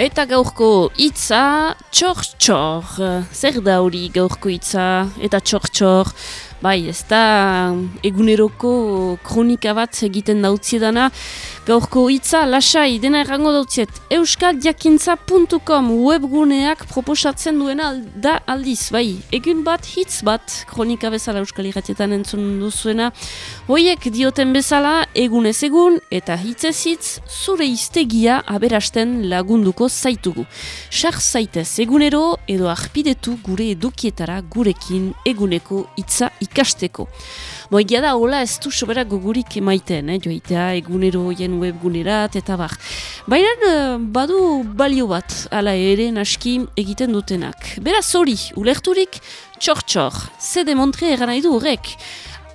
Eta gaurko hitza txor-txor. Zer da hori gaurko hitza eta txor-txor? Bai, ez da eguneroko kronika bat egiten dautziedana. Gaurko hitza lasai dena errango dautziet. Euskaldiakintza.com webguneak proposatzen duena da aldiz. Bai, egun bat, hitz bat, kronika bezala Euskal Iratietan entzun duzuena. Hoiek dioten bezala, egunez egun eta hitzez hitz, zure iztegia aberasten lagunduko zaitugu. Sar zaitez egunero edo arpidetu gure edukietara gurekin eguneko hitza ikasteko. Bo, egia da, hola ez du sobera gogurik emaiten, eh, joitea, egunero jen webgunerat, eta bar. Baina, eh, badu balio bat, ala ere, naski egiten dutenak. Beraz hori, ulerturik, txor-txor, ze demontre eran nahi du horrek,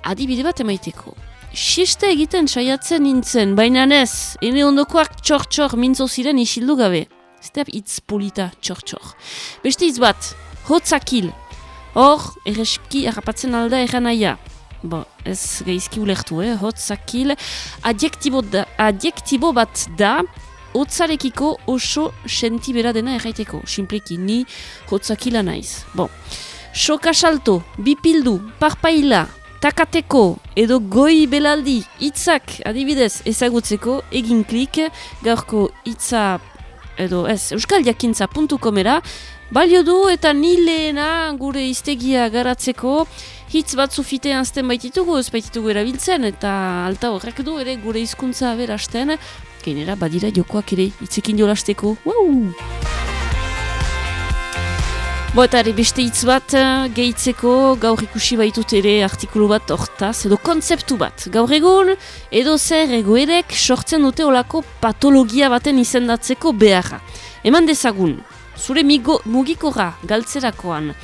adibide bat emaiteko. Siste egiten saiatzen nintzen, baina ez, ene ondokoak txor-txor mintzo ziren isildu gabe. Zteap itz polita txor-txor. Beste itz bat, hotzakil, Hor, erreski harrapatzen alda eran naia. Bo, ez geizki ulertu, eh? Hotzakil, adjektibo, da, adjektibo bat da, hotzarekiko oso sentibera dena erraiteko. Simpliki, ni hotzakila naiz. Bo, soka salto, bipildu, parpaila, takateko, edo goi belaldi, hitzak adibidez ezagutzeko, egin klik, gaurko hitza edo ez, euskaldiakintza.comera, balio du eta nilena gure iztegia garatzeko, hitz bat zufite anzten baititugu, ez baititugu erabiltzen, eta alta horrek du ere gure hizkuntza berasten, gainera badira jokoak ere hitzekin jolasteko. Wow! Bo eta ere beste hitz bat gehitzeko gaur ikusi baitut ere artikulu bat hortaz edo kontzeptu bat. Gaur egun edo zer egoerek sortzen dute olako patologia baten izendatzeko beharra. Eman dezagun, zure migo, mugikora galtzerakoan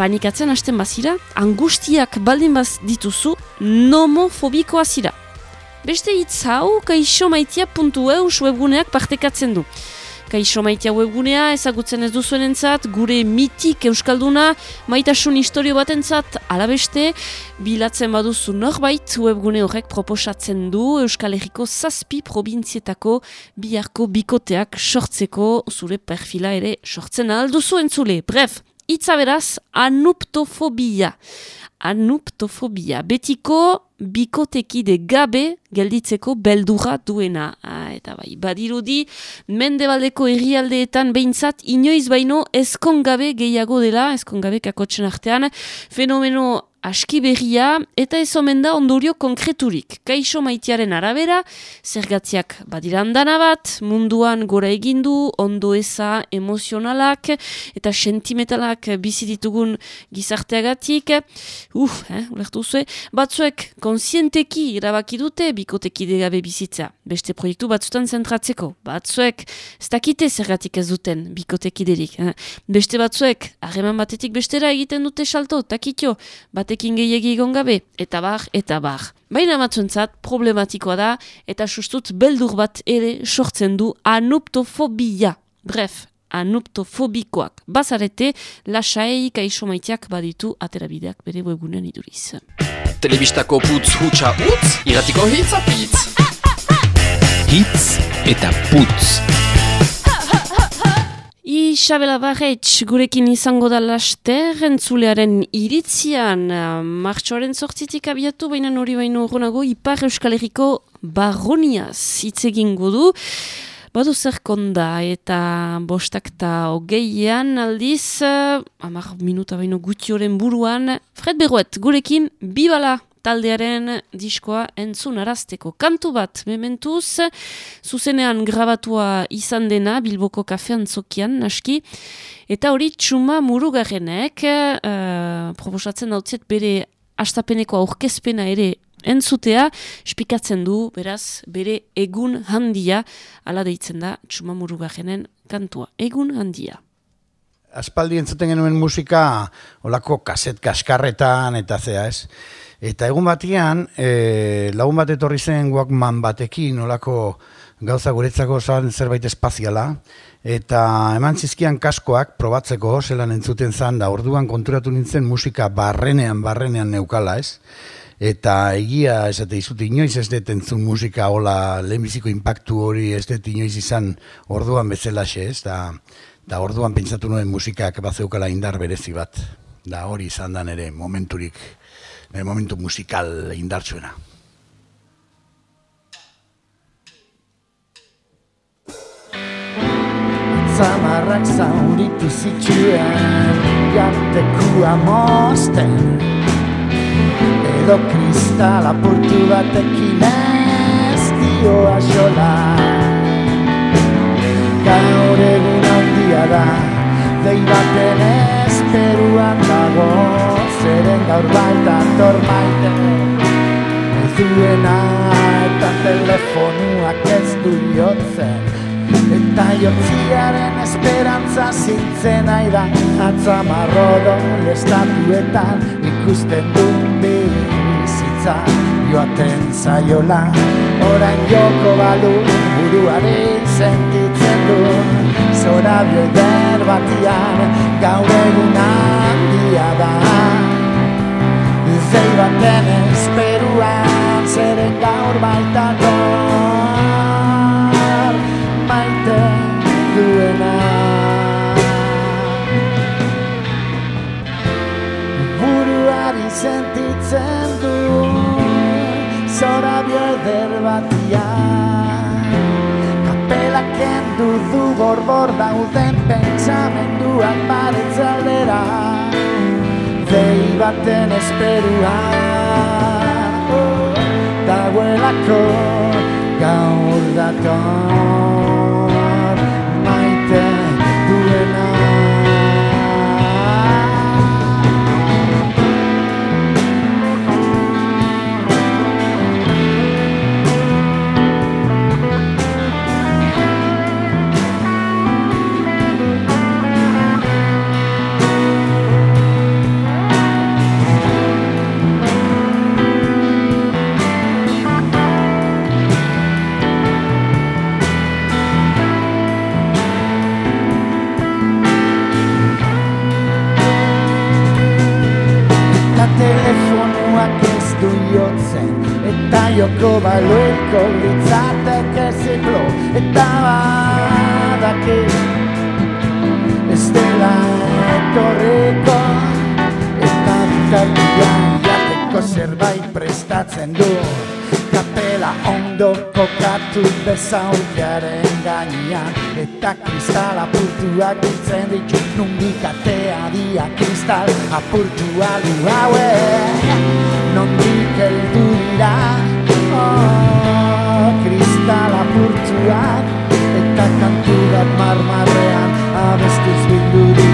panikatzen hasten bazira, angustiak baldin baz dituzu nomofobikoa zira. Beste hitz hau kaixomaitia.eus webguneak partekatzen du. Kaixo maitea webgunea, ezagutzen ez duzuen entzat, gure mitik euskalduna, maitasun historio bat entzat, alabeste, bilatzen baduzu norbait webgune horrek proposatzen du Euskal Herriko zazpi probintzietako biharko bikoteak sortzeko zure perfila ere sortzen alduzu entzule. Bref, itza beraz, anuptofobia. Anuptofobia. Betiko bikotekide gabe gelditzeko beldurra duena. Ah, eta bai, badirudi, mendebaldeko errialdeetan behintzat, inoiz baino ezkongabe gehiago dela, ezkongabe kakotzen artean, fenomeno aski berria eta ez omen da ondorio konkreturik. Kaixo maitearen arabera, zergatziak badirandana bat, munduan gora egindu, ondo eza emozionalak eta sentimentalak bizi ditugun gizarteagatik. Uf, eh, ulertu zuen. Batzuek konsienteki irabaki dute bikoteki degabe bizitza. Beste proiektu batzutan zentratzeko. Batzuek ez dakite zergatik ez duten bikoteki derik. Eh. Beste batzuek, harreman batetik bestera egiten dute salto, takitio, bat batekin gehiagi gabe, eta bar, eta bar. Baina matzuentzat problematikoa da, eta sustut beldur bat ere sortzen du anuptofobia. Bref, anuptofobikoak. Bazarete, lasai kaixo maiteak baditu aterabideak bere webunen iduriz. Telebistako putz hutsa utz, iratiko hitz apitz. Hitz eta putz. Isabela Barretx gurekin izango da laster, entzulearen iritzian, martxoaren sortzitik abiatu, baina hori baino horrenago, Ipar Euskal Herriko barroniaz hitz egingo du. Badu zer konda eta bostak eta hogeian aldiz, uh, amar minuta baino gutioren buruan, Fred Berroet gurekin, bibala! Taldearen diskoa entzun arazteko. Kantu bat, mementuz, zuzenean grabatua izan dena, Bilboko kafean zokian, naski, eta hori txuma murugarrenek, uh, proposatzen dautziet bere astapeneko aurkezpena ere entzutea, espikatzen du, beraz, bere egun handia, ala deitzen da, txuma murugarrenen kantua. Egun handia. Aspaldi entzuten genuen musika, olako kaset kaskarretan, eta zea ez, Eta egun batean, e, lagun bat etorri zen guakman batekin, nolako gauza guretzako zan zerbait espaziala, eta eman zizkian kaskoak probatzeko, zelan entzuten zan, da orduan konturatu nintzen musika barrenean, barrenean neukala, ez? Eta egia esate izut inoiz ez dut entzun musika hola lehenbiziko impactu hori ez dut inoiz izan orduan bezala ez, da, da orduan pentsatu nuen musikak bazeukala indar berezi bat. Da hori izan da nire momenturik, momentu musikal indartsuena. Zamarrak zauritu zituen, jantekua mosten, edo kristal apurtu batekin ez dio asola. Gaur egun handia da, dei baten esperuan dago, zeren gaur baita tormaite. Ez duena eta telefonuak ez du jotzen, eta jotziaren esperantza zintzen aida, atzamarrodo estatuetan ikusten du bizitza. Joaten zaiola orain joko balu buruaren sentitzen du. Zora bioder batian gaur egun handia da zei baten esperuan zeren gaur baita maite duena. Buruari sentitzen du zora bieder batia. Kapela kendu du borbor dauden pentsamenduak baretzaldera dei baten esperua. Dagoelako gaur dator joko baloeko litzatek eziplo eta badaki. Ez dela etorriko eta bitartian jateko zerbait prestatzen du kapela ondo kokatu bezaukaren gainean. Eta kristal apurtuak ditzen ditu nundik atea dia kristal apurtu alu haue nondik eldu dira kristal apurtuak. Eta kantu bat marmarrean abestuz bildu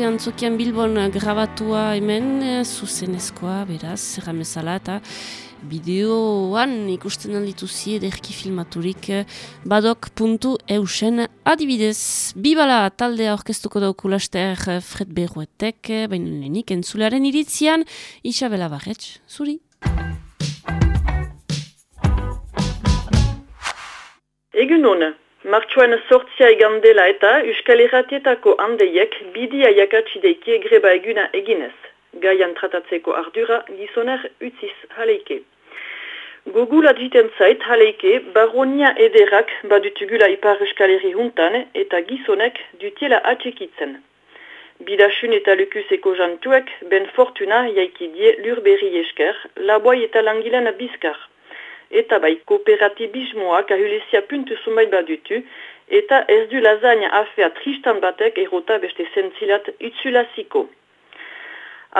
kafe antzokian bilbon grabatua hemen, eh, zuzenezkoa, beraz, erramezala eta bideoan ikusten aldituzi ederki filmaturik eh, badok.eusen adibidez. Bibala taldea orkestuko dauku laster Fred Berruetek, baina lehenik entzularen iritzian, Isabela Barretx, zuri. Egun hona. Martxoan sortzia egandela eta Euskal Herratietako handeiek bidia jakatsideikie greba eguna eginez. Gaian tratatzeko ardura gizoner utziz haleike. Gogul adjiten zait haleike baronia ederak badutugula ipar Euskal Herri juntan eta gizonek dutiela atxekitzen. Bidasun eta lukuseko jantuek ben fortuna jaikidie lurberri esker, laboi eta langilan bizkar. Eta bai kooperatibismoak ahulezia puntu zumait badutu, eta ez du lasagne afea tristan batek erota beste zentzilat itzulaziko.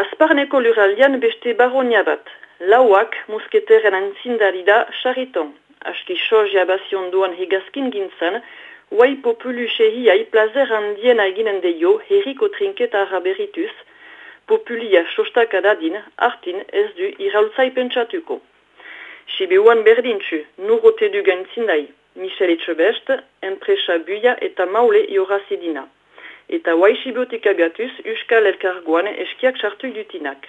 Azparneko luraldian beste baronia bat, lauak musketeren antzindari da chariton. Aski sozia bazion duan hegazkin gintzen, Wai populu sehi plazer handiena eginen deio herriko trinketa araberituz, populia sostak adadin, artin ez du iraultzai pentsatuko. Sibeuan berdintxu, nurote du gaintzindai, Michel Etxebest, enpresa buia eta maule jorazidina. Eta wai sibotik agatuz, uskal elkargoan eskiak sartu dutinak.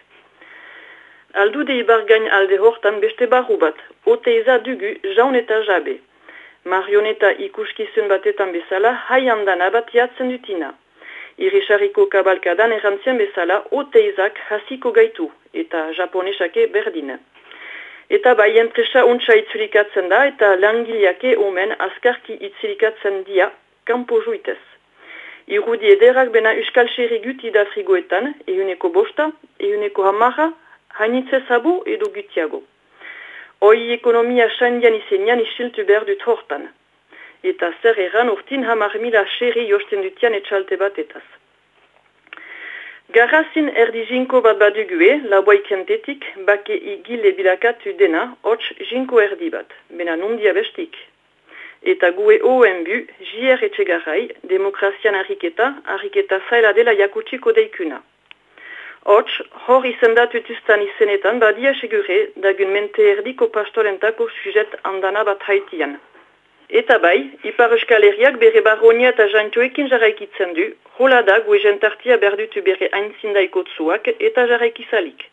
Aldu de ibargain alde hortan beste barru bat, oteiza dugu jaun eta jabe marioneta ikuskizun batetan bezala haiandan abatiatzen dutina. Irisariko kabalkadan errantzien bezala oteizak hasiko gaitu eta japonesake berdin. Eta bai enpresa untsa itzulikatzen da eta langileake omen askarki itzulikatzen dia kampo juitez. Irudi ederak bena uskal xerri guti da frigoetan, euneko bosta, euneko hamarra, hainitze sabu edo gutiago. Hoi ekonomia sandian izenian isiltu behar dut hortan. Eta zer erran urtin hamar mila xerri josten dutian etxalte bat etaz. Garrazin erdi jinko bat badugue, labua ikentetik, bake igile bilakatu dena, hots jinko erdi bat, bena nundia bestik. Eta gue OMBU, JR etxegarrai, demokrazian harriketa, harriketa zaila dela jakutsiko deikuna. Hots, hor izendatu tuztan izenetan, badia segure, dagun mente erdiko pastorentako sujet andana bat haitian. Eta bai, Ipar Euskal Herriak bere barronia eta jantoekin jarraikitzen du, hola da gue jentartia berdutu bere hainzindaiko tzuak eta jarraikizalik.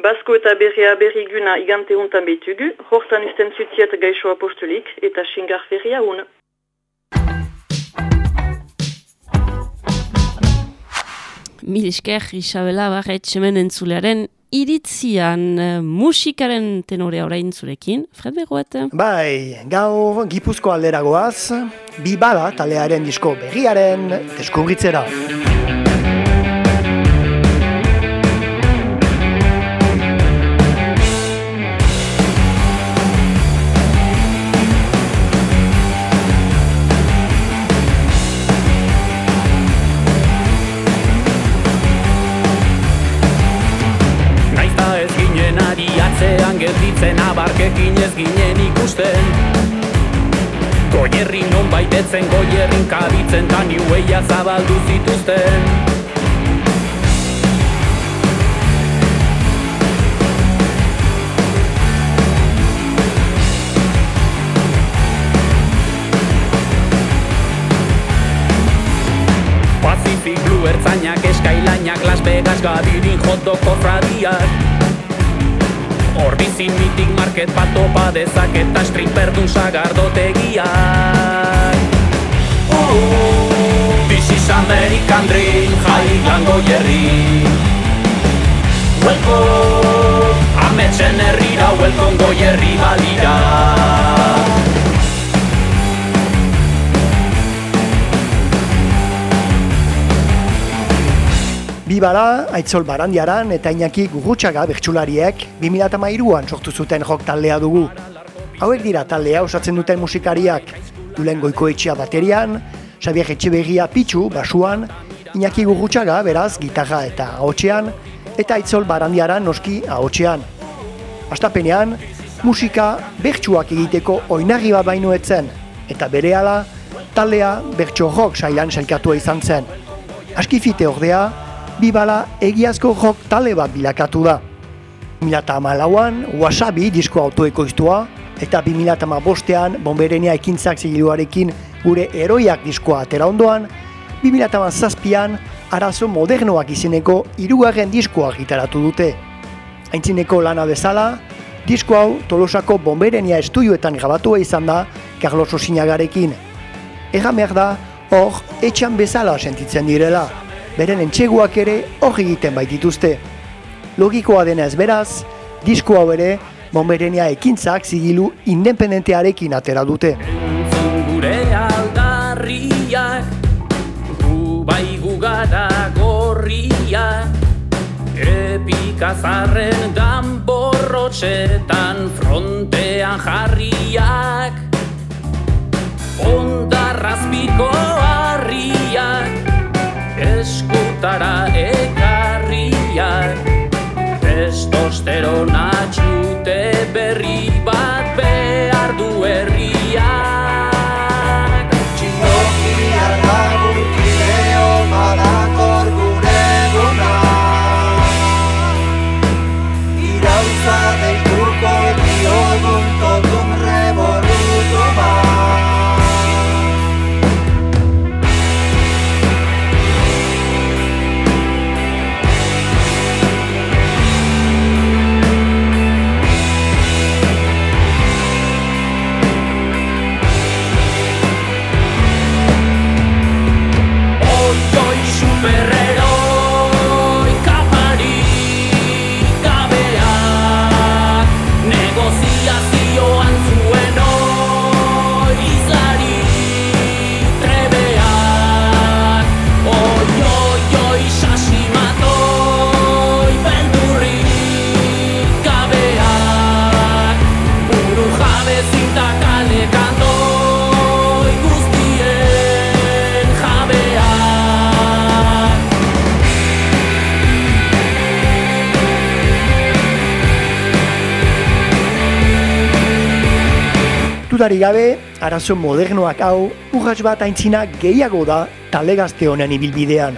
Basko eta bere aberiguna igante hontan betugu, hortan usten zutiet gaixo apostolik eta xingar feria un. Mil esker, Isabela Barret, semen entzulearen iritzian uh, musikaren tenorea orain zurekin. Fred Begoet? Bai, gaur Gipuzko alderagoaz, bi bala talearen disko berriaren deskubritzera. Ikusten Goierri non baitetzen goierrin kabitzen ta niueia zabaldu zituzten. Pacific Blue ertzainak eskailainak Las Vegas gadirin jotoko fradiak Hor bizin mitik market bat topa dezak eta stripper dun sagardotegiak oh, This is American Dream, jai gango jerri. Welcome, ametxen herrira, welcome go jerri Bibara, Aitzol Barandiaran eta Iñaki Gugutxaga bertsulariek 2008an sortu zuten jok taldea dugu. Hauek dira taldea osatzen duten musikariak, Dulen Goikoetxea baterian, Xabier Etxebegia Pitsu basuan, Iñaki Gugutxaga beraz gitarra eta ahotxean, eta Aitzol Barandiaran noski ahotxean. Astapenean, musika bertsuak egiteko oinarri bat baino etzen, eta berehala taldea bertso rock sailan sailkatua izan zen. Askifite ordea, bibala egiazko jok tale bat bilakatu da. 2008an Wasabi disko autoekoiztua eta 2008an Bomberenia ekintzak zigiluarekin gure eroiak diskoa atera ondoan, 2008an arazo modernoak izeneko irugarren diskoa gitaratu dute. Aintzineko lana bezala, disko hau Tolosako Bomberenia estudioetan grabatua izan da Carlos Osinagarekin. Egameak da, hor, etxan bezala sentitzen direla beren entxeguak ere hori egiten baitituzte. Logikoa denez beraz, disko hau ere, bomberenia ekintzak zigilu independentearekin atera dute. Entzun gure aldarriak, gu bai gugara gorriak, pikazarren dan borrotxetan frontean jarriak Ondarrazpiko harriak eskutara ekarriak. Testosterona txute berri bat behar du Dudari gabe, arazo modernoak hau, urratx bat aintzina gehiago da tale gazte honen ibilbidean.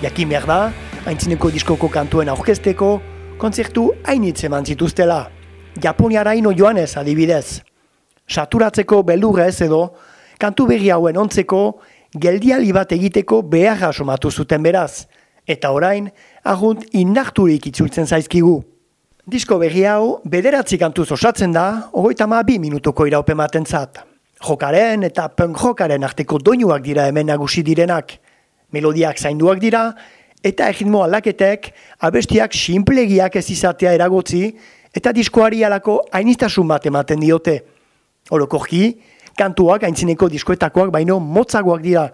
Jakin behar da, aintzineko diskoko kantuen aurkezteko, kontzertu hainitze eman zituztela. Japoniara ino joanez adibidez. Saturatzeko beldurrez edo, kantu berri hauen ontzeko, geldiali bat egiteko beharra somatu zuten beraz. Eta orain, agunt indarturik itzultzen zaizkigu. Disko berri hau, bederatzi kantuz osatzen da, ogoita ma bi minutuko iraupe zat. Jokaren eta punk jokaren arteko doinuak dira hemen nagusi direnak. Melodiak zainduak dira, eta egitmo alaketek, abestiak simplegiak ez izatea eragotzi, eta diskoari alako hainistasun bat ematen diote. Orokorki, kantuak aintzineko diskoetakoak baino motzagoak dira,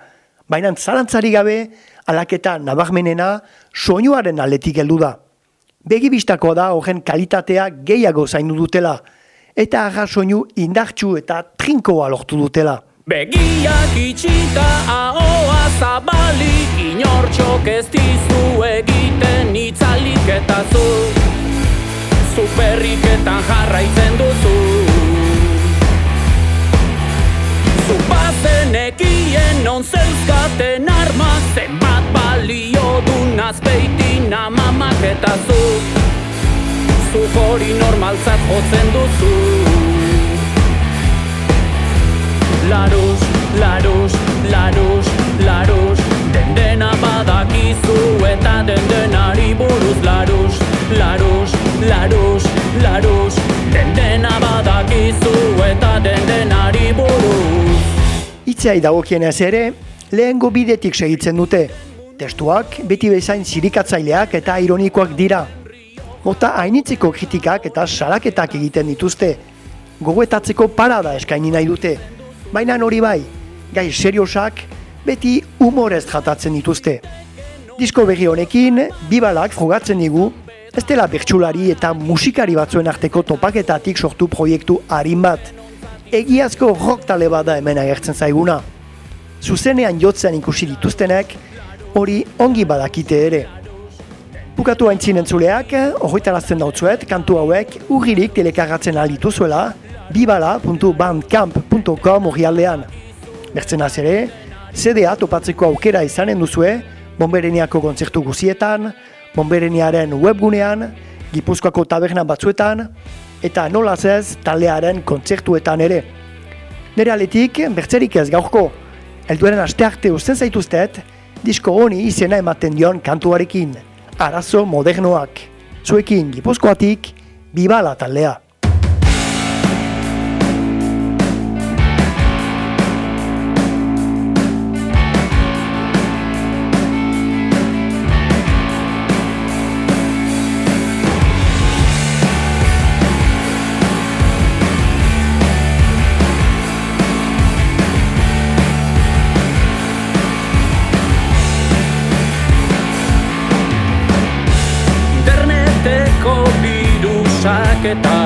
baina zalantzari gabe, alaketa nabarmenena soinuaren aletik heldu da. Begibistako da horren kalitatea gehiago zainu dutela, eta arrasoinu indartxu eta trinkoa lortu dutela. Begiak itxita ahoa zabalik inortxok ez dizu egiten itzalik eta zu. Zuperriketan jarraitzen duzu. Zupazen ekien non zeuzkaten arma balio du nazpeitin amamak eta zu. Zu hori normaltzat jotzen duzu. Larus, larus, larus, larus Den dena badakizu eta den denari buruz. Larus, larus, larus, larus Den dena badakizu eta den denari buruz. Itzeai dagokienez ere, lehengo bidetik segitzen dute, Testuak beti bezain zirikatzaileak eta ironikoak dira. Ota hainitzeko kritikak eta salaketak egiten dituzte. Gogoetatzeko parada eskaini nahi dute. Baina hori bai, gai seriosak beti humorez jatatzen dituzte. Disko berri honekin, bibalak frogatzen digu, ez dela bertsulari eta musikari batzuen arteko topaketatik sortu proiektu harin bat. Egiazko rock tale bada hemen agertzen zaiguna. Zuzenean jotzen ikusi dituztenek, hori ongi badakite ere. Bukatu haintzin entzuleak, horretarazten dautzuet, kantu hauek urririk telekarratzen alitu zuela, bibala.bandcamp.com hori aldean. Bertzen ere, CD-a topatzeko aukera izanen duzue, bombereniako kontzertu guzietan, bombereniaren webgunean, gipuzkoako tabernan batzuetan, eta nolaz ez talearen kontzertuetan ere. Nere aletik, bertzerik ez gaurko, elduaren aste arte usten zaituztet, disko honi izena ematen dion kantuarekin, arazo modernoak. Zuekin gipuzkoatik, bibala taldea. Aldaketa Txertorik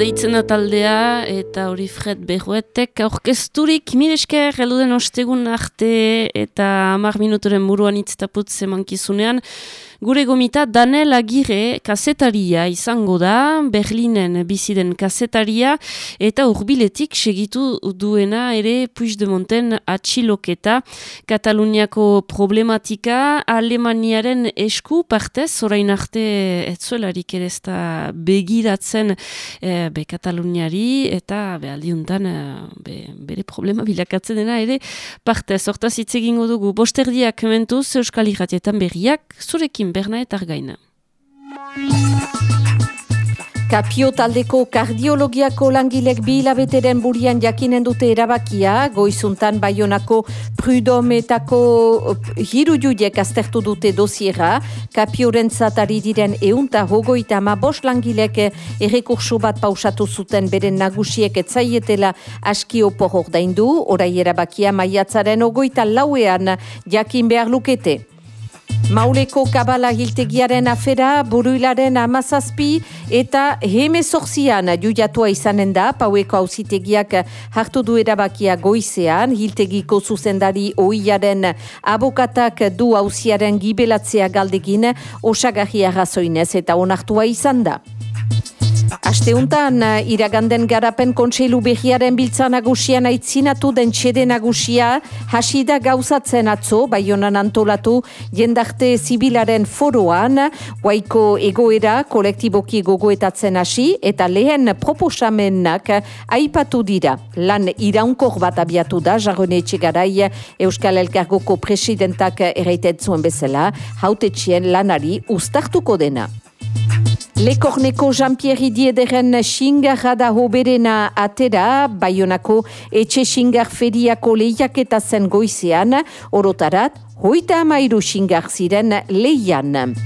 Deitzen taldea eta hori Fred Berruetek aurkezturik. Miresker eluden ostegun arte eta hamar minutoren buruan itztaputz emankizunean Gure gomita Danel Agire kasetaria izango da, Berlinen biziden kasetaria, eta urbiletik segitu duena ere Puigdemonten atxiloketa. Kataluniako problematika Alemaniaren esku partez, orain arte etzuelarik ere ez da begiratzen e, be Kataluniari, eta be aldiuntan e, be, bere problema bilakatzen dena ere partez. Hortaz hitz egingo dugu, bosterdiak mentuz Euskal Iratietan berriak, zurekin Berna eta Argaina. Kapio taldeko kardiologiako langilek bi hilabeteren burian jakinen dute erabakia, goizuntan baionako prudometako hiru judiek aztertu dute dosiera, kapioren zatari diren eunta hogoita ma bos langilek errekursu bat pausatu zuten beren nagusiek etzaietela aski opor ordaindu, orai erabakia maiatzaren ogoita lauean jakin behar lukete. Mauleko kabala hiltegiaren afera, buruilaren amazazpi eta hemezorzian jujatua izanen da, paueko hausitegiak hartu du erabakia goizean, hiltegiko zuzendari oiaren abokatak du hausiaren gibelatzea galdegin. Osagarri arrazoinez eta onartua izan da. Asteuntan, iraganden garapen kontseilu behiaren biltza nagusian aitzinatu den txede nagusia hasida gauzatzen atzo, baionan antolatu jendarte zibilaren foroan, guaiko egoera kolektiboki gogoetatzen hasi eta lehen proposamenak aipatu dira. Lan iraunkor bat abiatu da, jarrone etxegarai Euskal Elkargoko presidentak erraitetzuen bezala, haute lanari ustartuko dena. Lekorneko Jean-Pierre Diederen xingarra da hoberena atera, baionako etxe xingar feriako lehiaketa zen goizean, orotarat, hoita amairu xingar ziren lehian.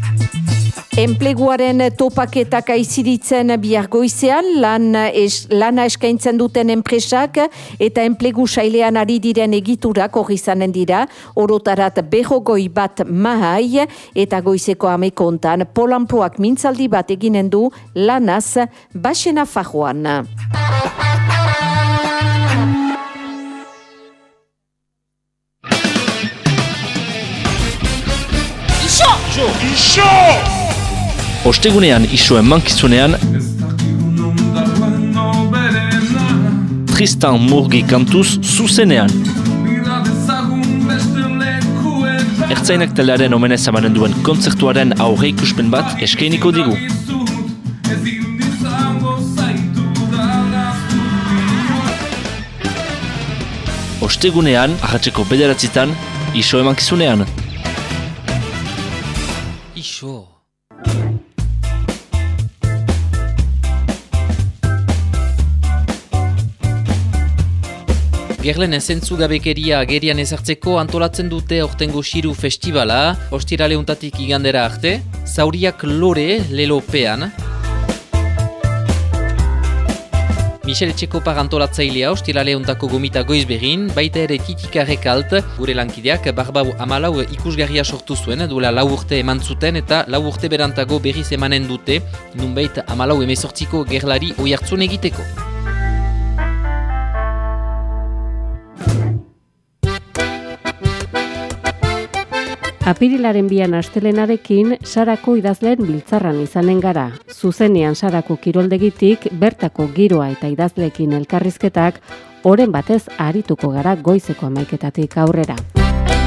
Enpleguaren topaketak aiziritzen bihar goizean, lan es, lana eskaintzen duten enpresak eta enplegu sailean ari diren egiturak hori zanen dira, orotarat behogoi bat mahai eta goizeko amekontan polanproak mintzaldi bat eginen du lanaz basena fajoan. Iso! Iso! Ostegunean isoen mankizunean Tristan Murgi kantuz zuzenean. Ertzainak taldearen omenez amanen duen kontzertuaren aurre ikuspen bat eskainiko digu. Ostegunean, ahatzeko bederatzitan, iso emankizunean. Iso. Gerlen ezentzu gabekeria agerian ezartzeko antolatzen dute ortengo xiru festivala, ostirale untatik igandera arte, zauriak lore lelopean. Michel Etxekopar antolatzailea ostirale untako gomita goiz berin, baita ere titikarek alt, gure lankideak barbau amalau ikusgarria sortu zuen, duela lau urte eman zuten eta lau urte berantago berriz emanen dute, nunbait amalau emezortziko gerlari oiartzun egiteko. Apirilaren bian astelenarekin Sarako idazleen biltzarran izanen gara. Zuzenean Sarako kiroldegitik bertako giroa eta idazleekin elkarrizketak oren batez arituko gara goizeko amaiketatik aurrera.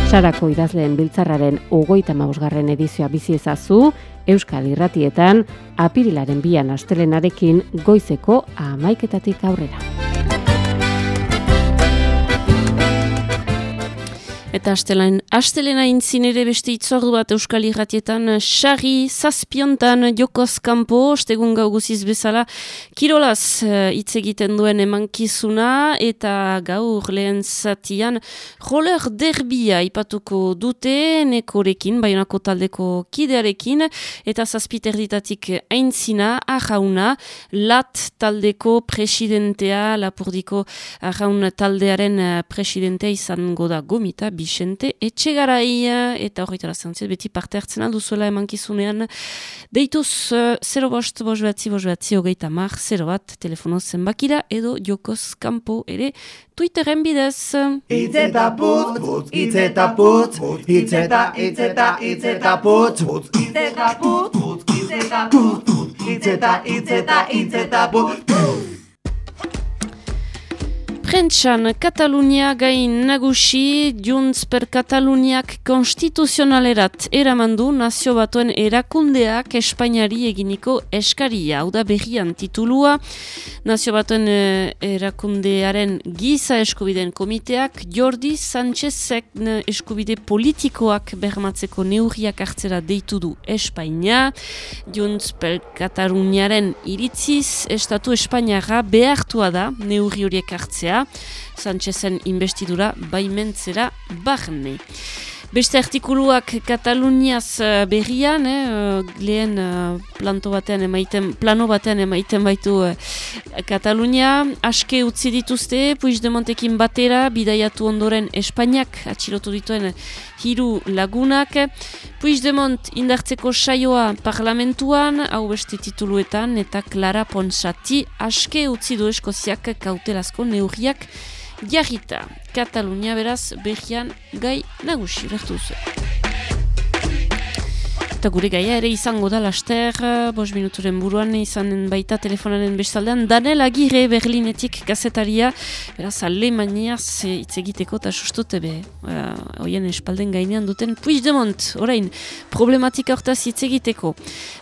Sarako idazleen biltzarraren ogoita mausgarren edizioa bizi ezazu, Euskal Irratietan, apirilaren bian astelenarekin goizeko amaiketatik aurrera. Eta astelain, astelena intzin ere beste itzordu bat Euskal Irratietan, xarri, zazpiontan, jokoz kanpo, ostegun gau guziz bezala, kirolaz eh, hitz egiten duen emankizuna, eta gaur lehen zatian, roller derbia ipatuko dute, nekorekin, baionako taldeko kidearekin, eta zazpiter ditatik aintzina, ahauna, lat taldeko presidentea, lapurdiko ahaun taldearen eh, presidentea izango da gomita, Bixente etxegaraia eta horretara zantzit beti parte hartzen alduzuela emankizunean deituz 0 bost, bost behatzi, bost behatzi, hogeita mar, 0 bat, telefono zenbakira edo jokoz kampo ere Twitteren bidez. Itzeta putz, itzeta putz, itzeta, itzeta, itzeta putz, itzeta putz, itzeta putz, itzeta, itzeta, itzeta putz. Prentxan, Katalunia gain nagusi, Junts per Kataluniak konstituzionalerat eramandu nazio batuen erakundeak Espainiari eginiko eskaria. Hau da berrian titulua, nazio batuen eh, erakundearen giza eskubideen komiteak, Jordi Sánchezek eskubide politikoak bermatzeko neurriak hartzera deitu du Espainia. Junts per Kataluniaren iritziz, Estatu Espainiara behartua da neurri horiek hartzea Sánchezen investidura baimentzera barne. Beste artikuluak Kataluniaz uh, berrian, eh, uh, lehen uh, planto batean emaiten, plano batean emaiten baitu Katalunia. Aske utzi dituzte, Puigdemontekin batera, bidaiatu ondoren Espainiak, atxilotu dituen hiru lagunak. Puigdemont indartzeko saioa parlamentuan, hau beste tituluetan, eta Clara Ponsati aske utzi du eskoziak kautelazko neurriak jarrita. Katalunia beraz berrian gai nagusi lertu Eta gure gaia ere izango da laster, bos minuturen buruan izanen baita telefonaren bestaldean. Daniel Agire Berlinetik gazetaria, beraz Alemaniaz hitz egiteko eta sustute be, uh, espalden gainean duten Puigdemont, orain, problematika hortaz hitz egiteko.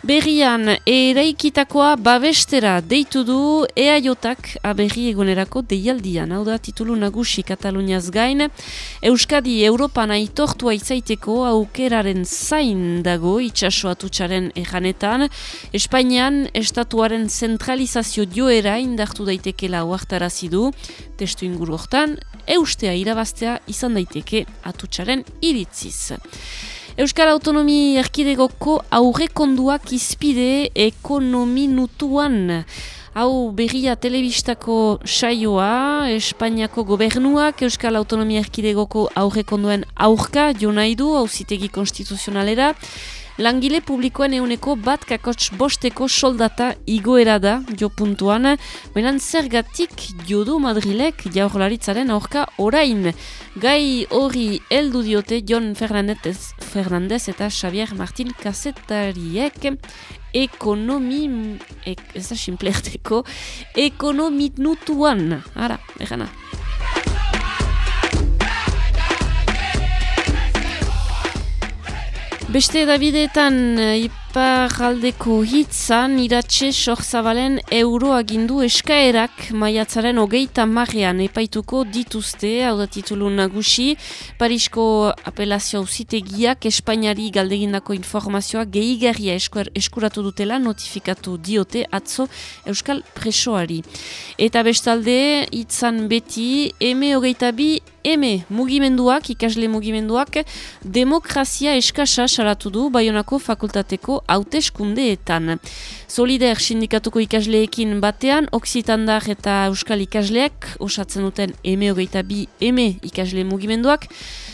Berrian, eraikitakoa babestera deitu du eaiotak aberri egonerako deialdian, hau da titulu nagusi Kataluniaz gain, Euskadi Europan aitortua izaiteko aukeraren zain dago itxaso atutxaren ejanetan, Espainian estatuaren zentralizazio joera indartu daitekela oartarazi du, testu inguru hortan, eustea irabaztea izan daiteke atutxaren iritziz. Euskal Autonomi Erkidegoko aurrekonduak izpide ekonomi nutuan. Hau berria telebistako saioa, Espainiako gobernuak Euskal Autonomia Erkidegoko aurrekonduen aurka jo nahi du, hauzitegi konstituzionalera, Langile publikoen euneko bat kakots bosteko soldata igoera da jo puntuan, benan zergatik jodu Madrilek jaurlaritzaren aurka orain. Gai hori heldu diote John Fernandez, Fernandez eta Xavier Martin kasetariek ekonomi, ek, ez da simplerteko, ekonomit nutuan, ara, egana. Beste Davidetan iparraldeko hitzan iratxe sorzabalen euroagindu eskaerak maiatzaren hogeita marrean epaituko dituzte, hau da titulu nagusi, Parisko apelazio zitegiak Espainiari galdegindako informazioa gehigarria eskuratu dutela notifikatu diote atzo Euskal Presoari. Eta bestalde, hitzan beti, eme hogeita bi eme mugimenduak, ikasle mugimenduak, demokrazia eskasa salatu du Bayonako fakultateko hauteskundeetan. Solider sindikatuko ikasleekin batean, Oksitandar eta Euskal ikasleak, osatzen duten eme hogeita bi eme ikasle mugimenduak,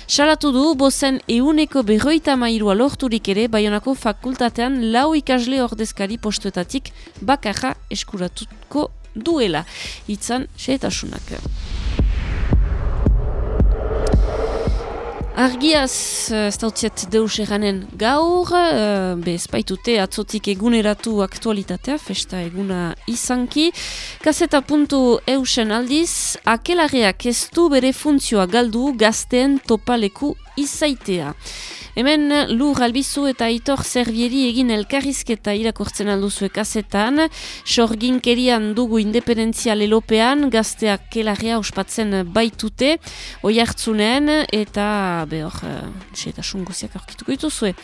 salatu du bozen euneko berroita mairua lorturik ere Bayonako fakultatean lau ikasle ordezkari postuetatik bakarra eskuratuko duela. Itzan, xeetasunak. Argiaz, eh, ez dautziet deus eranen gaur, uh, be espaitute atzotik eguneratu aktualitatea, festa eguna izanki. Kaseta puntu eusen aldiz, akelareak ez du bere funtzioa galdu gazten topaleku izaitea. Hemen lur albizu eta itor zerbieri egin elkarrizketa irakortzen alduzue kasetan, sorginkerian dugu independentzia lelopean, gazteak kelarria ospatzen baitute, oi hartzunen, eta behor, uh, eta sunguziak aurkituko dituzue.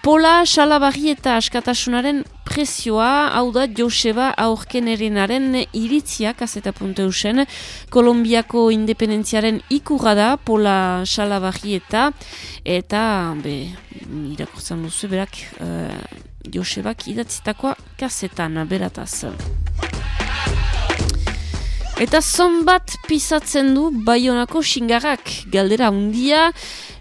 Pola Salabarri eta askatasunaren presioa, hau da Joseba aurkenerenaren iritziak azeta puntu eusen, Kolombiako independentziaren ikurra da Pola Salabarri eta eta be, irakurtzen duzu berak uh, Josebak idatzitakoa kasetan berataz. Eta zonbat pisatzen du Baionako xingarrak galdera undia,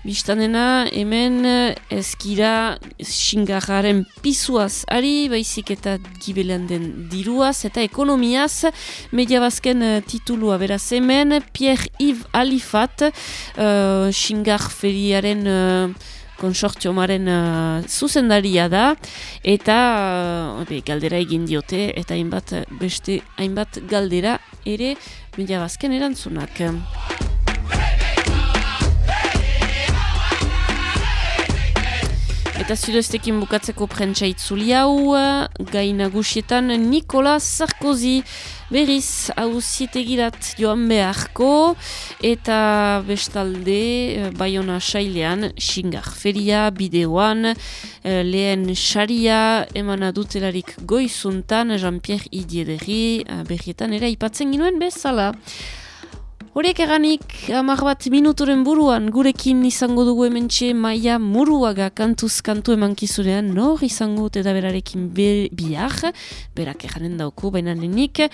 Bistanena hemen ezkira xingarraren pisuaz ari, baizik eta gibelean den diruaz eta ekonomiaz. Media bazken uh, titulua beraz hemen, Pierre-Yves Alifat, uh, xingar feriaren uh, konsortiomaren uh, zuzendaria da, eta uh, galdera egin diote, eta hainbat beste hainbat galdera ere media bazken erantzunak. Eta zudeztekin bukatzeko prentsa itzuli hau, gai nagusietan Nikola Sarkozy berriz hauzietegirat joan beharko eta bestalde eh, Bayona Sailean xingar feria bideoan eh, lehen xaria emana dutelarik goizuntan Jean-Pierre Idiederi eh, berrietan ere ipatzen ginuen bezala. Horiek eganik, amar bat minuturen buruan, gurekin izango dugu hementxe maia muruaga kantuz kantu emankizurean, nor izango eta berarekin be, bihar, berak eganen dauko, baina nenik,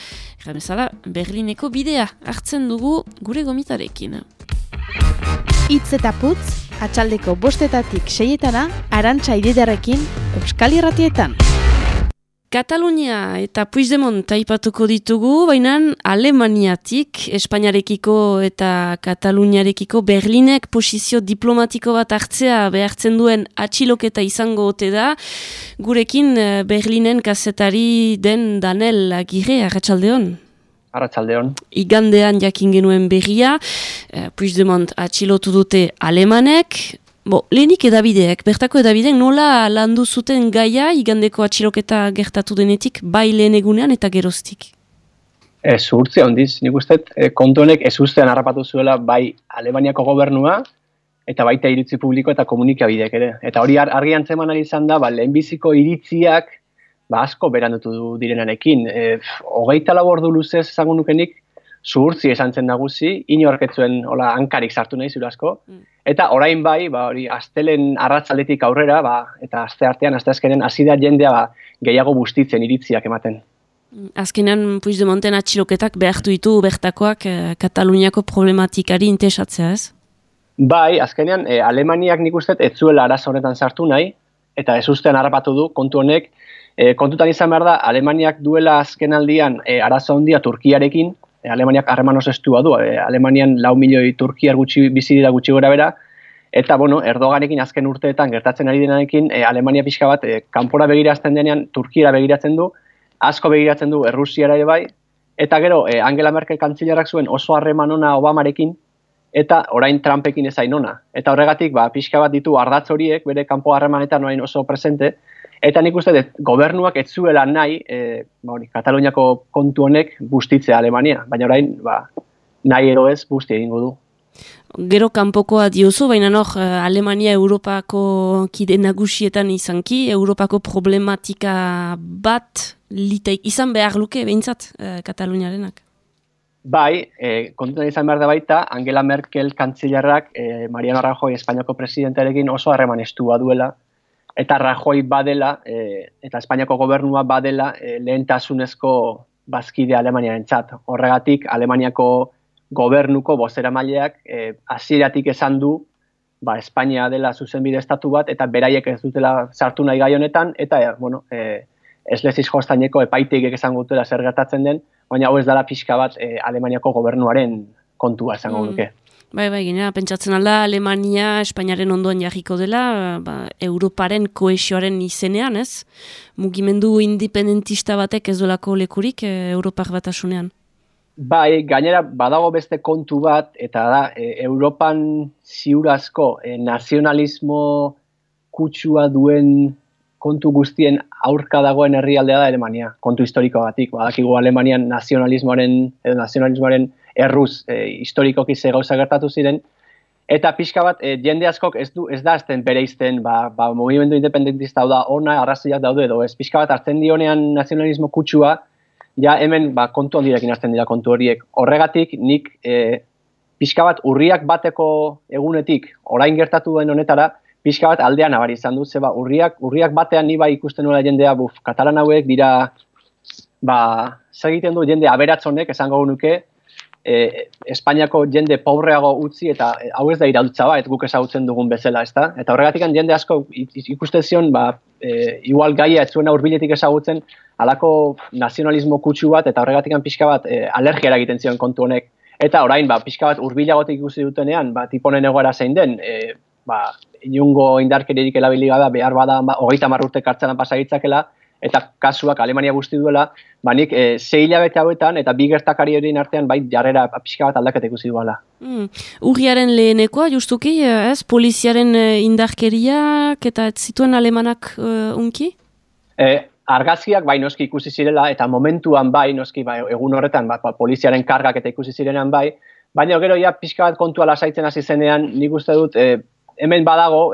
egan Berlineko bidea hartzen dugu gure gomitarekin. Itz eta putz, atxaldeko bostetatik seietana, arantxa ididarekin, Euskal Irratietan. Katalunia eta Puigdemont taipatuko ditugu, baina Alemaniatik, Espainiarekiko eta Kataluniarekiko Berlinek posizio diplomatiko bat hartzea behartzen duen atxiloketa izango ote da. Gurekin eh, Berlinen kazetari den Danel Agire, Arratxaldeon. Arratxaldeon. Igandean jakin genuen berria, eh, Puigdemont atxilotu dute Alemanek, Bo, lehenik edabideek, bertako edabideek nola landu zuten gaia igandeko atxiloketa gertatu denetik, bai lehen egunean eta geroztik? Ez, urtzi handiz, nik uste, e, kontu honek ez ustean harrapatu zuela bai Alemaniako gobernua, eta baita iritzi publiko eta komunikabideek ere. Eta hori argi antzeman ari izan da, ba, lehenbiziko iritziak ba, asko berandutu direnanekin. E, hogeita labor luzez ezagun nukenik, zuhurtzi esan zen nagusi, inorketzuen hola hankarik sartu nahi asko. Mm. Eta orain bai, ba, hori, astelen arratzaletik aurrera, ba, eta aste artean, aste azkenen, hasi da jendea ba, gehiago bustitzen iritziak ematen. Mm, azkenean, puiz de monten atxiloketak behartu ditu bertakoak eh, Kataluniako problematikari intesatzea ez? Bai, azkenean, eh, Alemaniak nik uste ez zuela arazo honetan sartu nahi, eta ez ustean harrapatu du, kontu honek, eh, kontutan izan behar da, Alemaniak duela azkenaldian eh, arazo handia Turkiarekin, e, Alemaniak harreman oso estua du, e, Alemanian lau milioi Turkiar gutxi bizi dira gutxi gora bera, Eta, bueno, Erdoganekin azken urteetan gertatzen ari denarekin, e, Alemania pixka bat, e, kanpora begirazten denean, Turkiera begiratzen du, asko begiratzen du Errusiara ere bai, eta gero, e, Angela Merkel kantzilerak zuen oso harreman ona Obamarekin, eta orain Trumpekin ezain ona. Eta horregatik, ba, pixka bat ditu ardatz horiek, bere kanpo harremanetan orain oso presente, eta nik uste dut, gobernuak ez zuela nahi, e, ba, hori, Kataluniako kontu honek bustitzea Alemania, baina orain, ba, nahi edo ez, busti egingo du. Gero kanpokoa diozu, baina nor, eh, Alemania Europako kide nagusietan izanki, Europako problematika bat liteik izan behar luke behintzat eh, Kataluniarenak? Bai, e, kontutan izan behar da baita, Angela Merkel kantzilarrak e, Mariano Rajoy Espainiako presidentearekin oso harreman estua duela, eta Rajoy badela, e, eta Espainiako gobernua badela e, lehentasunezko bazkide Alemaniaren txat. Horregatik, Alemaniako gobernuko bozera maileak e, hasieratik esan du ba, Espainia dela zuzenbide estatu bat eta beraiek ez dutela sartu nahi gai honetan eta e, bueno, e, ez leziz jostaineko epaitik esan gutela zer gertatzen den, baina hau ez dela pixka bat e, Alemaniako gobernuaren kontua esango mm. duke. Bai, bai, gina, pentsatzen alda, Alemania, Espainiaren ondoan jarriko dela, ba, Europaren koesioaren izenean, ez? Mugimendu independentista batek ez dolako lekurik e, Europar batasunean. Bai, gainera badago beste kontu bat, eta da, e, Europan ziurazko e, nazionalismo kutsua duen kontu guztien aurka dagoen herrialdea da Alemania, kontu historiko batik. Badakigu Alemanian nazionalismoaren, edo nazionalismoaren erruz e, historikoki ze gauza gertatu ziren, Eta pixka bat, e, jende askok ez du ez da azten bere izten, ba, ba, movimendu independentista da, ona, arrazoiak daude edo, ez. Pixka bat hartzen dionean nazionalismo kutsua, ja hemen ba, kontu handirekin hasten dira kontu horiek. Horregatik nik e, pixka bat urriak bateko egunetik orain gertatu den honetara, pixka bat aldean nabari izan du, zeba urriak, urriak batean ni bai ikusten nuela jendea, buf, katalan hauek dira, ba, segiten du jende aberatzonek, esango nuke, e, Espainiako jende pobreago utzi eta e, hau ez da irautza bat, guk ezagutzen dugun bezala, ezta? Eta horregatik jende asko ikusten zion, ba, e, igual gaia ez zuena urbiletik ezagutzen, alako nazionalismo kutsu bat eta horregatik pixka bat e, alergia egiten zion kontu honek. Eta orain, ba, pixka bat urbilagotik ikusi dutenean, ba, tiponen egoera zein den, e, ba, inungo indarkeririk elabiligada behar bada, ba, hogeita marrurte kartzelan pasagitzakela, eta kasuak Alemania guzti duela, ba nik e, zei hilabete hauetan eta bi gertakari horien artean bai jarrera pixka bat aldaket ikusi duela. Mm. Urriaren lehenekoa, justuki, eh, ez, poliziaren eh, indarkeriak eta ez zituen alemanak uh, unki? E, argazkiak bai noski ikusi zirela eta momentuan bai noski bai, egun horretan ba, poliziaren kargak eta ikusi zirenan bai, baina gero ja pixka bat kontua lasaitzen hasi zenean nik uste dut hemen badago,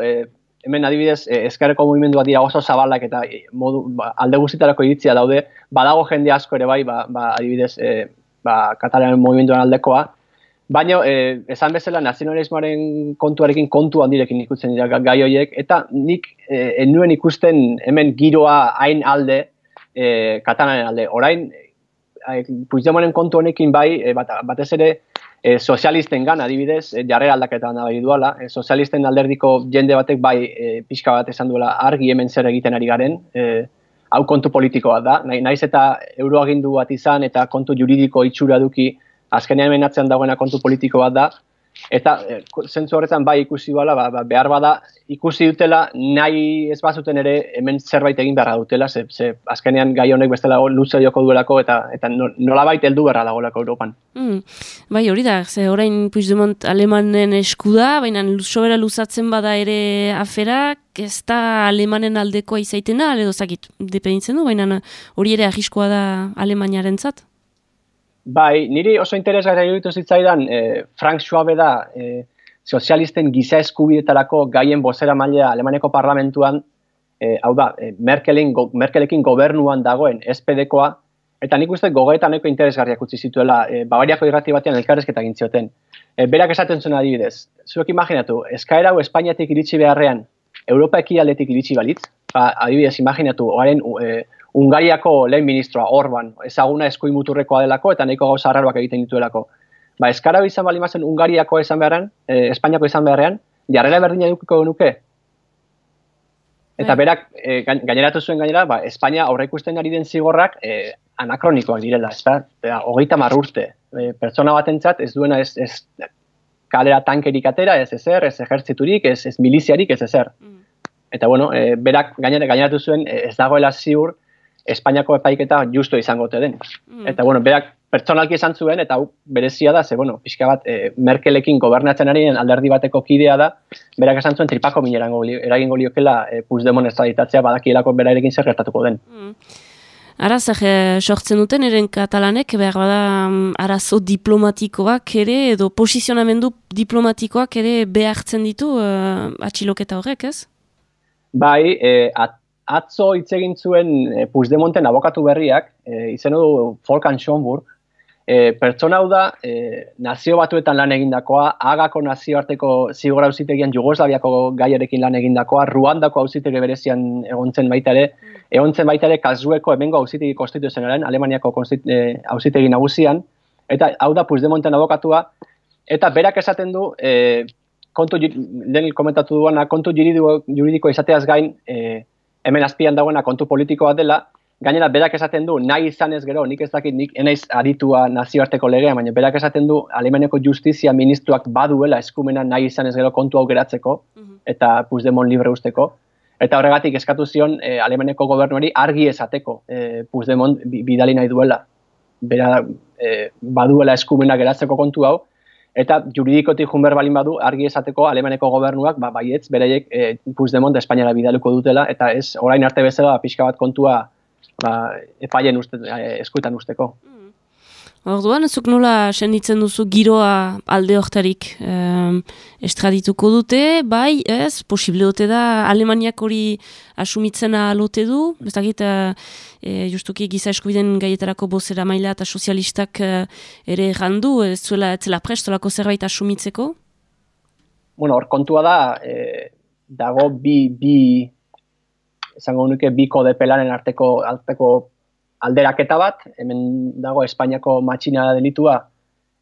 hemen adibidez e, eskareko mugimendua dira oso zabalak eta e, modu, ba, alde guztietarako iritzia daude, badago jende asko ere bai, ba, ba, adibidez, e, ba, katalanen mugimenduan aldekoa, baina e, esan bezala nazionalismoaren kontuarekin kontu handirekin ikutzen dira gai horiek, eta nik e, enuen ikusten hemen giroa hain alde, e, katalanen alde, orain, e, kontu honekin bai, e, bat, batez ere, e, sozialisten gan, adibidez, e, jarrera aldaketa da duala, e, sozialisten alderdiko jende batek bai e, pixka bat esan duela argi hemen zer egiten ari garen, e, hau kontu politikoa da, naiz eta euroagindu bat izan eta kontu juridiko itxura duki, azkenean hemen dagoena kontu politiko bat da, Eta e, zentzu horretan bai ikusi bala, ba, ba, behar bada ikusi dutela nahi ez bazuten ere hemen zerbait egin beharra dutela, ze, ze azkenean gai honek bestela luze joko duelako eta eta nola baita heldu beharra dagoelako Europan. Mm, bai hori da, ze orain Puigdemont alemanen eskuda, baina sobera luzatzen bada ere aferak, ez da alemanen aldekoa izaitena, edo zakit, dependitzen du, baina hori ere ahiskoa da alemaniaren zat? Bai, niri oso interesgarri iruditu zitzaidan e, Frank Schwabe da e, sozialisten giza eskubidetarako gaien bozera mailea Alemaneko parlamentuan, e, hau da, e, Merkelin, go, Merkelekin gobernuan dagoen SPDkoa, eta nik uste gogoetan eko interesgarriak utzi zituela, e, Bavariako irrati batean elkarrezketa gintzioten. E, berak esaten zuen adibidez, zuek imaginatu, eskaera hau Espainiatik iritsi beharrean, Europa ekialdetik iritsi balitz, ba, adibidez, imaginatu, oaren, e, Ungariako lehen ministroa, Orban, ezaguna eskoi muturrekoa delako eta nahiko gauza harraruak egiten dituelako. Ba, eskara izan bali mazen Ungariako izan beharren, eh, Espainiako izan beharrean, jarrera berdina dukiko nuke. Eta bai. berak, eh, gaineratu zuen gainera, ba, Espainia aurre ikusten ari den zigorrak eh, anakronikoak direla, ez da? Hogeita marrurte. Eh, pertsona batentzat ez duena ez, ez kalera tankerik atera, ez ezer, ez ejertziturik, ez, ez miliziarik, ez ezer. Mm. Eta bueno, e, berak gainera gaineratu zuen e, ez dagoela ziur Espainiako epaiketa justo izango te den. Mm. Eta bueno, berak pertsonalki esan zuen eta hau berezia da, ze bueno, pixka bat e, Merkelekin gobernatzen ari alderdi bateko kidea da, berak esan zuen tripako minerango eragingo liokela e, Puigdemont estaditatzea badakielako berarekin zer gertatuko den. Mm. Araz, sortzen duten eren katalanek, behar bada mm, arazo diplomatikoak ere, edo posizionamendu diplomatikoak ere behartzen ditu uh, atxiloketa horrek, ez? Bai, e, atzo hitz egin zuen e, Puigdemonten abokatu berriak, e, izenu du Volkan Schomburg, E, pertsona hau da, e, nazio batuetan lan egindakoa, agako nazioarteko zigora auzitegian Jugoslaviako gaiarekin lan egindakoa, Ruandako auzitegi berezian egontzen baita ere, egontzen baita ere kazueko hemengo auzitegi konstituzionalen, Alemaniako e, auzitegi nagusian, eta hau da Puigdemonten abokatua, eta berak esaten du, e, kontu, lehen komentatu duana, kontu juridiko, juridiko izateaz gain, e, hemen azpian dagoena kontu politikoa dela, gainera berak esaten du, nahi izan ez gero, nik ez dakit, nik enaiz aritua nazioarteko legea, baina berak esaten du, Alemaneko justizia ministroak baduela eskumena nahi izan ez gero kontu hau geratzeko, mhm. eta Puigdemont libre usteko. Eta horregatik eskatu zion e, Alemaneko gobernuari argi esateko e, Puigdemont bidali nahi duela. Bera, e, baduela eskumena geratzeko kontu hau, eta juridikotik junber balin badu argi esateko Alemaneko gobernuak ba, baietz bereiek e, Puigdemont Espainiara bidaluko dutela, eta ez orain arte bezala pixka bat kontua ba, epaien uste, eh, eskuetan usteko. Orduan, zuk nola senditzen duzu giroa alde hortarik estradituko dute, bai, ez, posible dute da, Alemaniak hori asumitzena alote du, ez dakit, e, justuki giza eskubiden gaietarako bozera maila eta sozialistak ere jandu, ez zuela, ez zela prestolako zerbait asumitzeko? Bueno, hor kontua da, e, dago bi, bi esango nuke biko de pelaren arteko arteko alderaketa bat, hemen dago Espainiako matxina delitua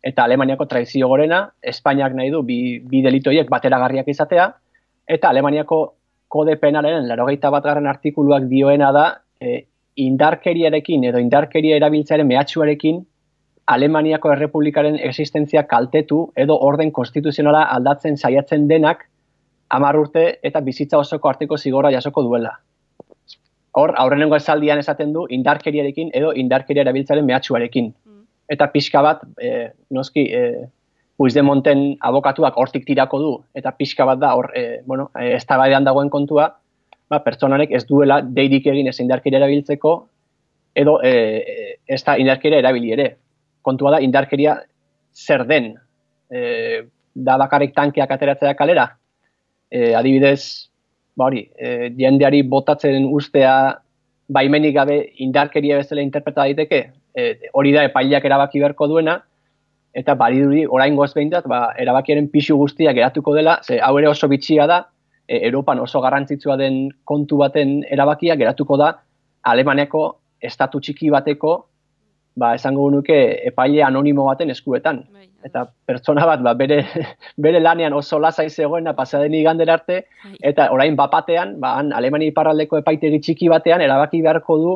eta Alemaniako traizio gorena, Espainiak nahi du bi, bi delitoiek bateragarriak izatea, eta Alemaniako kode penalen larogeita bat garren artikuluak dioena da e, indarkeriarekin edo indarkeria erabiltzearen mehatxuarekin Alemaniako Errepublikaren existentzia kaltetu edo orden konstituzionala aldatzen saiatzen denak hamar urte eta bizitza osoko arteko zigorra jasoko duela hor, aurrenengo esaldian esaten du, indarkeriarekin edo indarkeria erabiltzaren mehatxuarekin. Mm. Eta pixka bat, e, noski, e, Puigdemonten abokatuak hortik tirako du, eta pixka bat da, hor, e, bueno, e, ez dagoen kontua, ba, pertsonarek ez duela deirik egin ez indarkeria erabiltzeko, edo e, ez da indarkeria erabili ere. Kontua da, indarkeria zer den, e, da bakarrik tankeak ateratzea kalera, e, adibidez, ba hori, e, jendeari botatzen ustea baimenik gabe indarkeria bezala interpreta daiteke, e, hori da epaileak erabaki beharko duena, eta bariduri orain goz behintzat, ba, erabakiaren pixu guztiak eratuko dela, ze hau ere oso bitxia da, e, Europan oso garrantzitsua den kontu baten erabakia geratuko da Alemaniako estatu txiki bateko ba, esango nuke epaile anonimo baten eskuetan. Bai, eta pertsona bat, ba, bere, bere lanean oso lasai zegoena pasaden igandera arte, bai. eta orain bapatean, ba, han, Alemani iparraldeko epaitegi txiki batean, erabaki beharko du,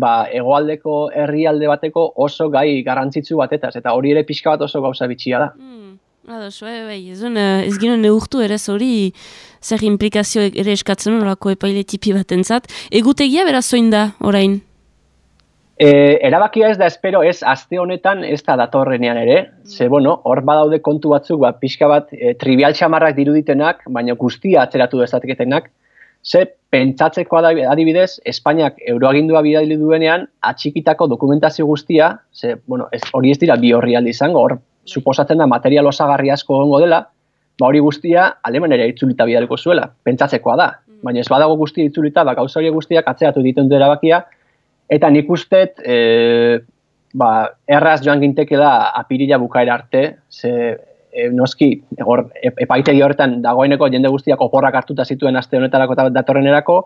ba, egoaldeko herrialde bateko oso gai garrantzitsu batetaz, eta hori ere pixka bat oso gauza bitxia da. Mm. Ado, bai, bai, ez, ez ginen neurtu ere hori zer implikazio ere eskatzen horako epaile tipi bat entzat. Egutegia beraz zoin da, orain? E, erabakia ez da espero ez aste honetan ez da datorrenean ere, ze bueno, hor badaude kontu batzuk, ba, pixka bat e, trivial txamarrak diruditenak, baina guztia atzeratu dezateketenak, ze pentsatzeko adibidez, Espainiak euroagindua bidali duenean, atxikitako dokumentazio guztia, ze, bueno, ez, hori ez dira bi horri izango, hor, suposatzen da material osagarri asko gongo dela, ba hori guztia alemanera itzulita bidaliko zuela, pentsatzekoa da. Mm. Baina ez badago guztia itzulita, ba, gauza hori guztiak atzeratu dituen erabakia, Eta nik ustet, e, ba, erraz joan ginteke da apirila bukaera arte, ze e, noski, egor, epaitegi horretan dagoeneko jende guztiak oporrak hartuta zituen aste honetarako eta datorren erako,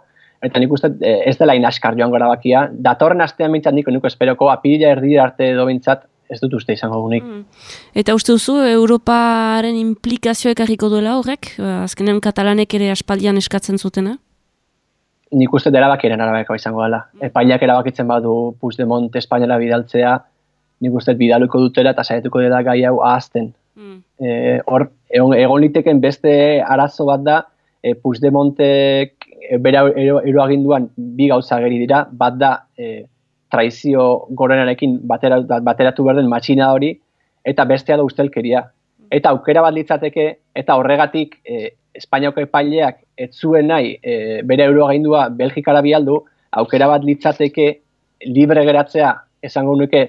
eta nik uste e, ez dela inaskar joan gara bakia. Datorren astean bintzat nik nuko esperoko apirila erdira arte edo bintzat ez dut uste izango gunik. Mm. Eta uste duzu, Europaren implikazioek harriko duela horrek? Azkenean katalanek ere aspaldian eskatzen zutena? Nik uste dela bakiren arabeko izango dela. Mm. Epaileak erabakitzen badu Puigdemont Espainiara bidaltzea, nik uste bidaluko dutela eta saietuko dela gai hau ahazten. Mm. E, hor, egon, egon liteken beste arazo bat da, e, Puigdemontek e, bera ero, eroaginduan bi gauza geri dira, bat da e, traizio gorenarekin batera, bateratu behar den matxina hori, eta bestea da ustelkeria. Eta aukera bat litzateke, eta horregatik e, Espainiako epaileak ez zuen nahi e, bere euroagindua Belgikara bialdu, aukera bat litzateke libre geratzea esango nuke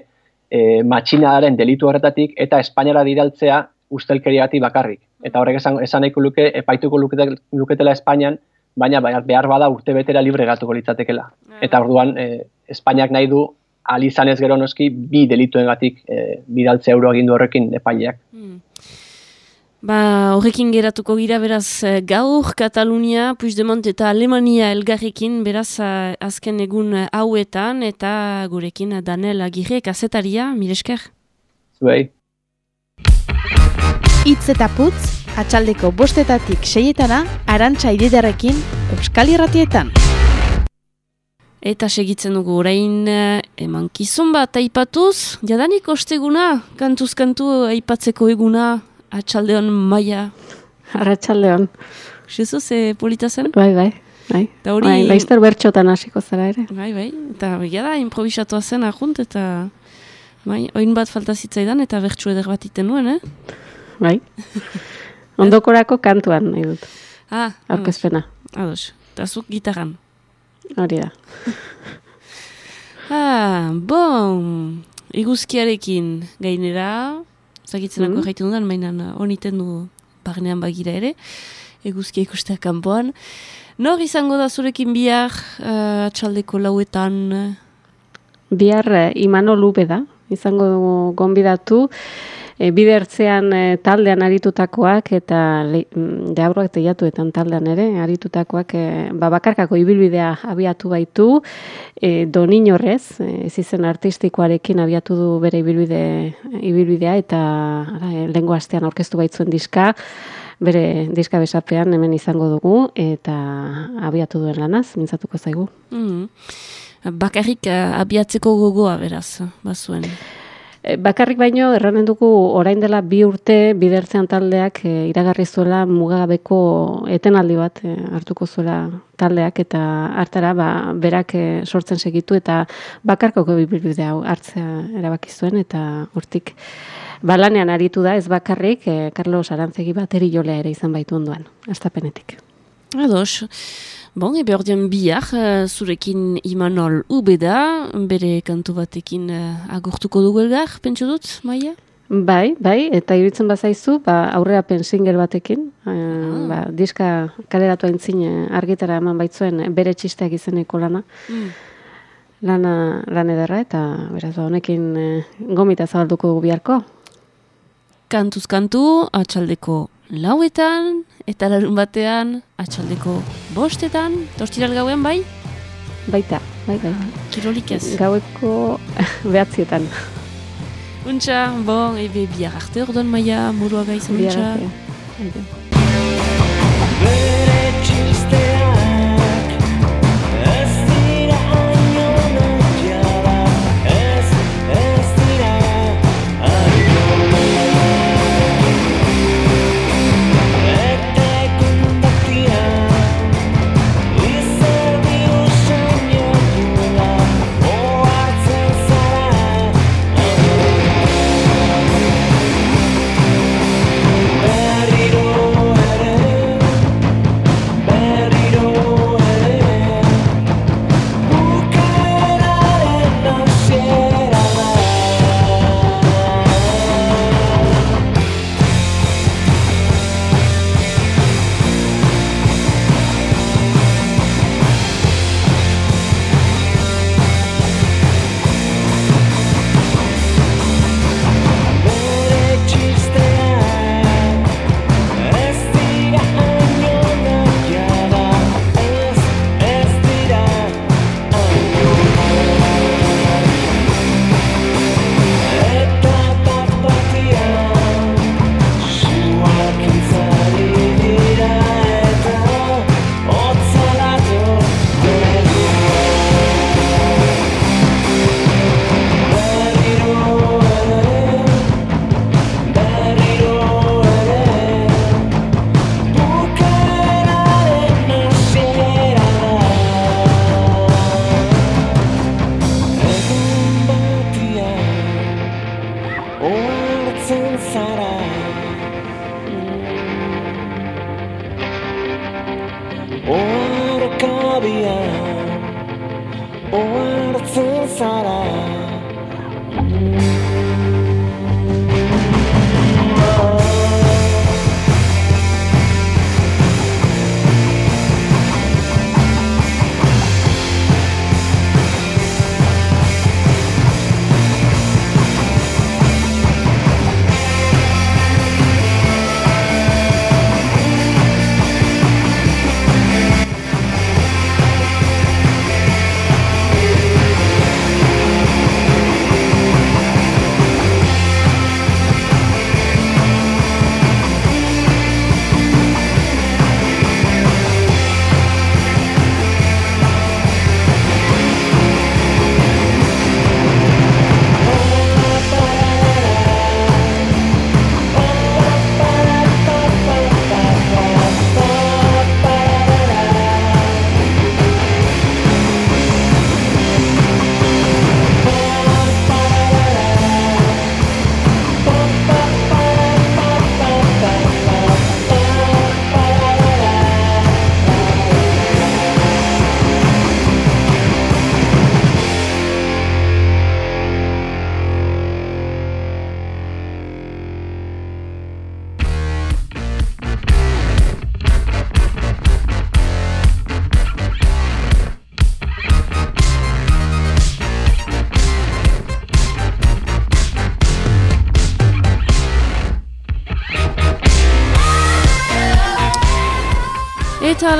e, matxinadaren delitu horretatik eta Espainiara diraltzea ustelkeriatik bakarrik. Eta horrek esan, esan nahiko luke, epaituko luketela Espainian, baina behar bada urte betera libre gatuko litzatekela. Eta orduan, e, Espainiak nahi du, alizanez gero noski, bi delituengatik e, bidaltzea euroagindu horrekin epaileak. Mm. Ba, horrekin geratuko gira beraz eh, gaur Katalunia, Puigdemont eta Alemania elgarrekin beraz eh, azken egun eh, hauetan eta gurekin Daniel Agirre kazetaria, miresker? Zuei. Itz eta putz, atxaldeko bostetatik seietana, arantxa ididarekin, Euskal Irratietan. Eta segitzen dugu orain eman kizun bat aipatuz, jadanik osteguna, kantuz kantu aipatzeko eguna, atxaldeon maia. Arratxaldeon. Jesu, ze polita zen? Bai, bai. Bai, Ta hori... bai, laizter bertxotan hasiko zara ere. Bai, bai. Eta begia da, improvisatua zen ahunt, eta bai, oin bat falta zitzaidan, eta bertxu eder bat iten nuen, eh? Bai. Ondokorako kantuan, nahi dut. Ah, Aurkezpena. Ados. Eta zuk gitaran. Hori da. ah, bon. Iguzkiarekin gainera, zagitzenako mm. jaiten dudan, mainan honiten du barnean bagira ere, eguzkia ikustea kanpoan. Nor izango da zurekin bihar uh, atxaldeko lauetan? Bihar uh, imano lube da, izango dugu gonbidatu, e, bidertzean e, taldean aritutakoak eta mm, deabroak teiatuetan taldean ere aritutakoak e, ba, bakarkako ibilbidea abiatu baitu e, donin horrez, ez izen artistikoarekin abiatu du bere ibilbide, ibilbidea eta ara, e, lengo astean orkestu baitzuen diska bere diska besapean hemen izango dugu eta abiatu duen lanaz, mintzatuko zaigu. Mm Bakarrik abiatzeko gogoa beraz, bazuen. Eh, bakarrik baino erranen dugu orain dela bi urte bidertzean taldeak e, iragarri zuela mugabeko etenaldi bat e, hartuko zuela taldeak eta hartara ba, berak sortzen segitu eta bakarkoko bibilbide hau hartzea erabaki zuen eta urtik balanean aritu da ez bakarrik e, Carlos Arantzegi bateri jolea ere izan baitu onduan, astapenetik. Ados, Bon, ebe ordean bihar, uh, zurekin Imanol Ubeda, bere kantu batekin uh, agurtuko dugu elgar, pentsu dut, Maia? Bai, bai, eta iruditzen bazaizu, ba, aurrera pensinger batekin, uh, ba, diska kaleratu aintzin argitara eman baitzuen bere txisteak izeneko lana. Mm. Lana, lan ederra, eta beraz, ba, honekin gomita zabalduko biharko. Kantuz kantu, atxaldeko lauetan, eta larun batean, atxaldeko bostetan, tostiral gauen bai? Baita, bai, bai. Kirolik ez? Gaueko behatzietan. Untxa, bon, ebe bihar arte orduan maia, murua gaizan, untxa. Bihar arte,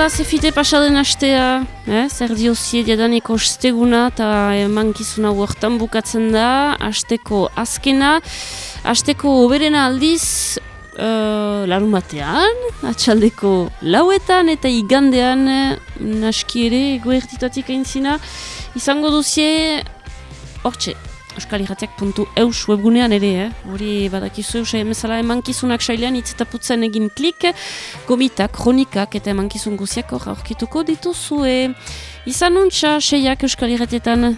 Eta zefite pasaden astea, eh? zer diozie diadaneko osteguna eta mankizuna huertan bukatzen da, asteko azkena, asteko oberena aldiz, uh, larun batean, atxaldeko lauetan eta igandean naski ere goertitatik aintzina, izango duzie, hortxe, euskalirratiak.eus webgunean ere, eh? hori badakizu eusai emezala emankizunak sailean itzetaputzen egin klik, gomitak, kronikak eta emankizun guziak hor aurkituko dituzue. Izan nuntza, seiak euskalirratietan.